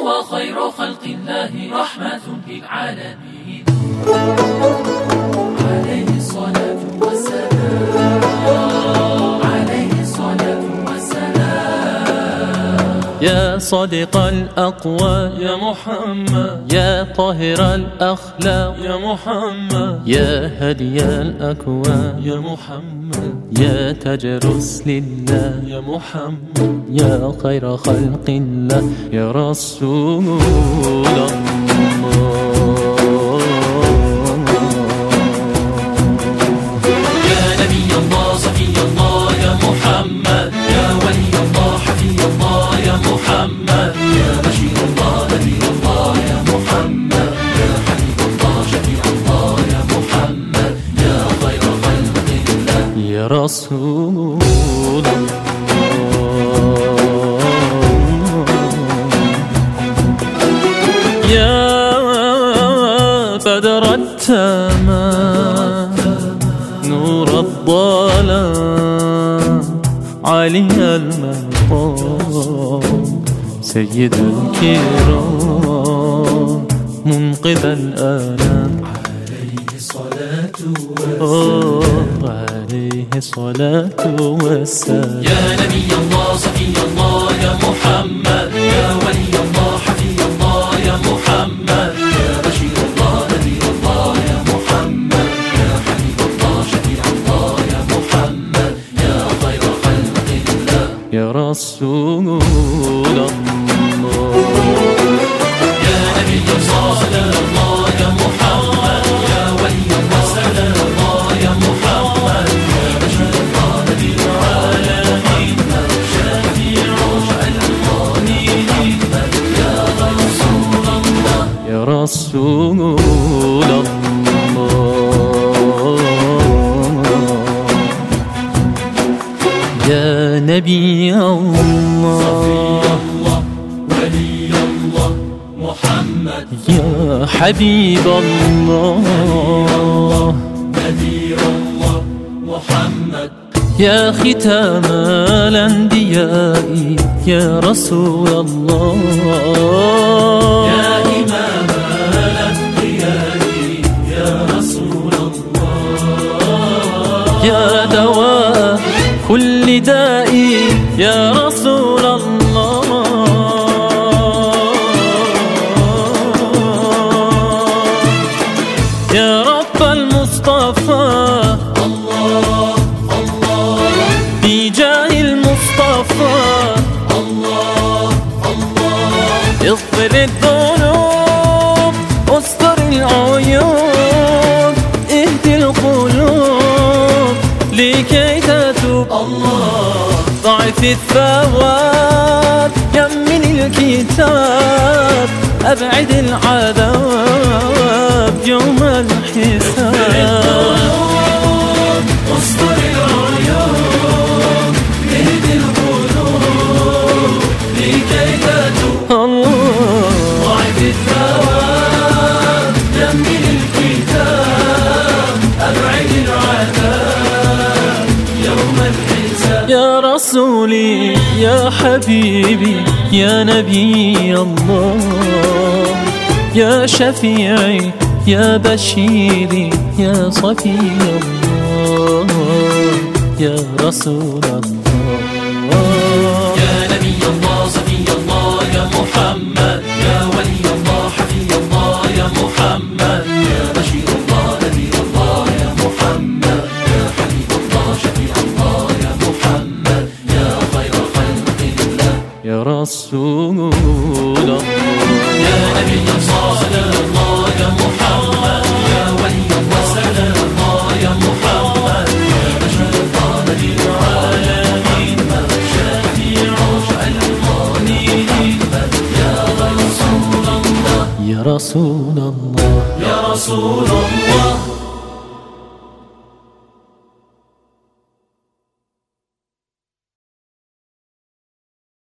هو خير خلق الله رحمة للعالمين. عليه الصلاة يا صادق الأقوال يا محمد يا طاهر الأخلاق يا محمد يا هدي الأكوان يا محمد يا تاج رسل الله يا محمد يا خير خلق الله يا رسول الله. محمد يا بشير الله نذير الله يا محمد. يا حبيب الله شفيع الله يا محمد يا خير خلق الله يا رسول الله. يا بدر التمام نور الظلام علي المقام. سيد الكرام منقذ الآلام. عليه الصلاة أوه، عليه الصلاة والسلام. يا نبي الله صفي الله يا محمد. يا ولي الله حفي الله يا محمد. يا بشير الله نذير الله يا محمد. يا حبيب الله شفيع الله يا محمد. يا خير خلق الله. يا رسول الله. نبي الله الله ولي الله محمد يا حبيب الله نذير الله محمد يا ختام الأنبياء يا رسول الله كل داء يا رسول الله. يا رب المصطفى. الله الله بجاه المصطفى. الله الله اغفر الذنوب استر العيوب اهد القلوب لكي الله. ضعف الثواب يمن الكتاب أبعد العذاب. يوم رسولي يا حبيبي يا نبي الله يا شفيعي يا بشيري يا صفي الله يا رسول الله. رسول الله. يا نبي صلى الله يا محمد يا ولي صلى الله يا محمد يا الله نذير العالمين شفيع المؤمنين يا رسول الله يا رسول الله. يا رسول الله.